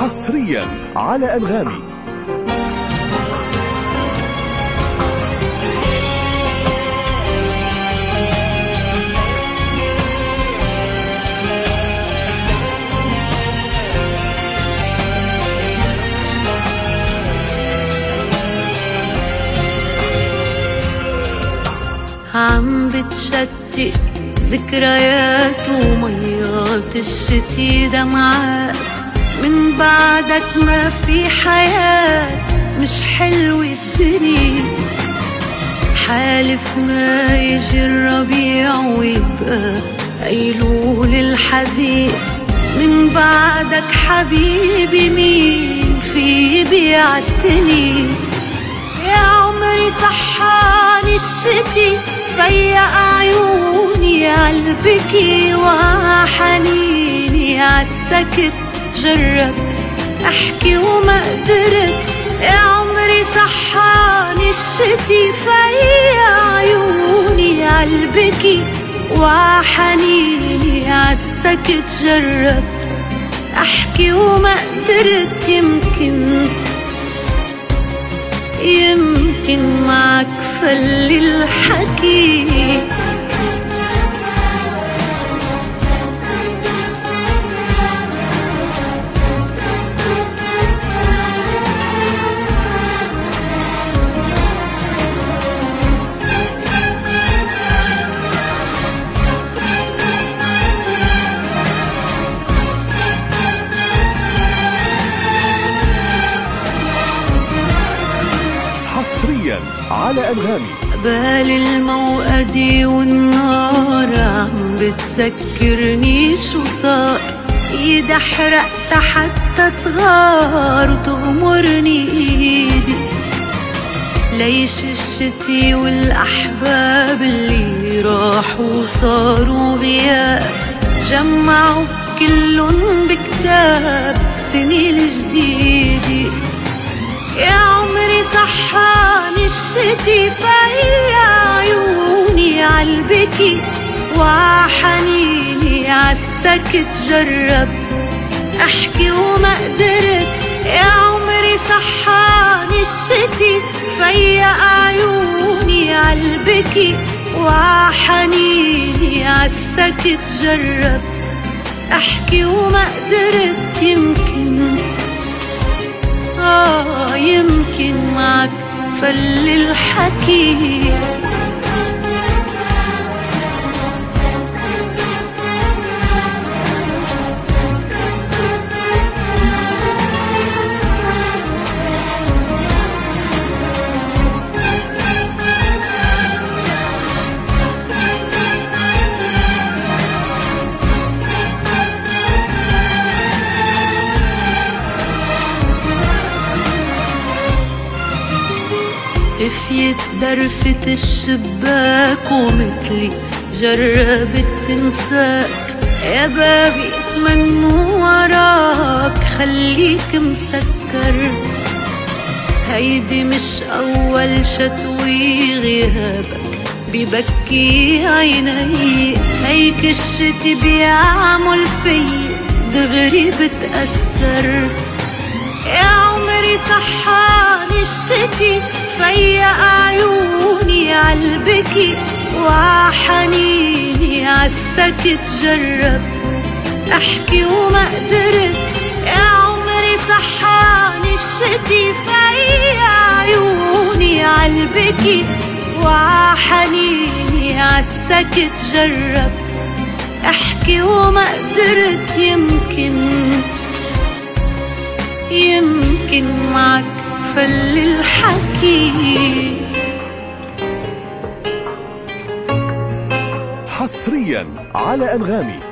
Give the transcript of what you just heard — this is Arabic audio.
حصريا على أنغامي. عم بتشتت ذكريات وميات الشتي دمعات. من بعدك ما في حياة مش حلوة الدنيا. حالف ما يجي الربيع ويبقى أيلول الحزين. من بعدك حبيبي مين في بيعتني؟ يا عمري صحاني الشتي فيا عيوني عالبكي وحنيني عالسكت جرب أحكي وما قدرت يا عمري صحاني الشتي فيا عيوني عالبكي وحنيني عالسكت جرب أحكي وما قدرت يمكن يمكن معك فل الحكي. على أنغامي. بالي الموقدي والنار عم بتذكرني شو صار؟ ايدي حرقت حتى تغار وتغمرني إيدي. ليش الشتي والأحباب اللي راحوا وصاروا غياب؟ جمعوا كلن بكتاب السنة الجديدة يا عمري صحاني الشتي فيا عيوني عالبكي وحنيني عالسكت جرب أحكي وما قدرت يا عمري صحاني الشتي فيا عيوني عالبكي وحنيني عالسكت جرب أحكي وما قدرت يمكن آه يمكن معك فل الحكي خفيت درفة الشباك ومثلي جربت تنساك. يا بابي من وراك خليك مسكر. هيدي مش أول شتوي غيابك ببكي عيني. هيك الشتي بيعمل في دغري بتأثر. يا عمري صحاني الشتي فيا عيوني عالبكي وحنيني عالسكت جرب أحكي وما قدرت يا عمري صحاني الشتي. فيا عيوني عالبكي وحنيني عالسكت جرب أحكي وما قدرت يمكن يمكن معك. فل الحكي حصريا على أنغامي.